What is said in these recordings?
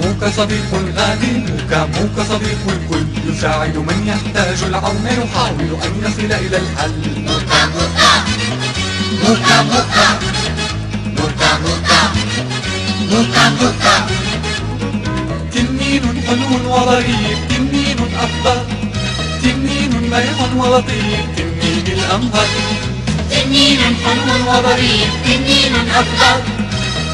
موكا صديق غالي موكا موكا صديق الكل. يساعد من يحتاج العون يحاول أن يصل إلى الحل. موكا موكا موكا موكا موكا موكا موكا موكا تنين حلو وظريف تنين أخضر تنين مرح ولطيف تنين الأمهر تنين حلو وظريف تنين أخضر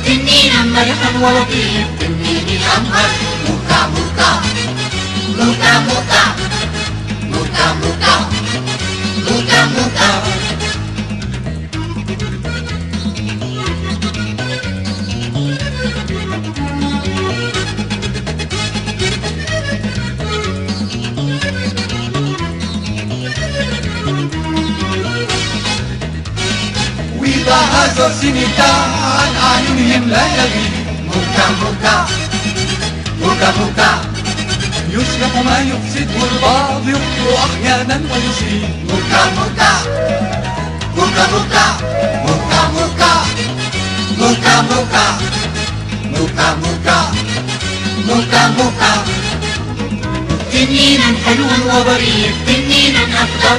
تنينا مرحا ولطيف تنيني الأنهار موكا موكا موكا موكا هاجر سنتا عن أعينهم لا يغيب موكا موكا موكا موكا يصلح ما يفسده البعض يخطئ أحيانا ويصيب موكا موكا موكا موكا موكا موكا موكا موكا موكا موكا موكا موكا تنين حلو وظريف تنين أخضر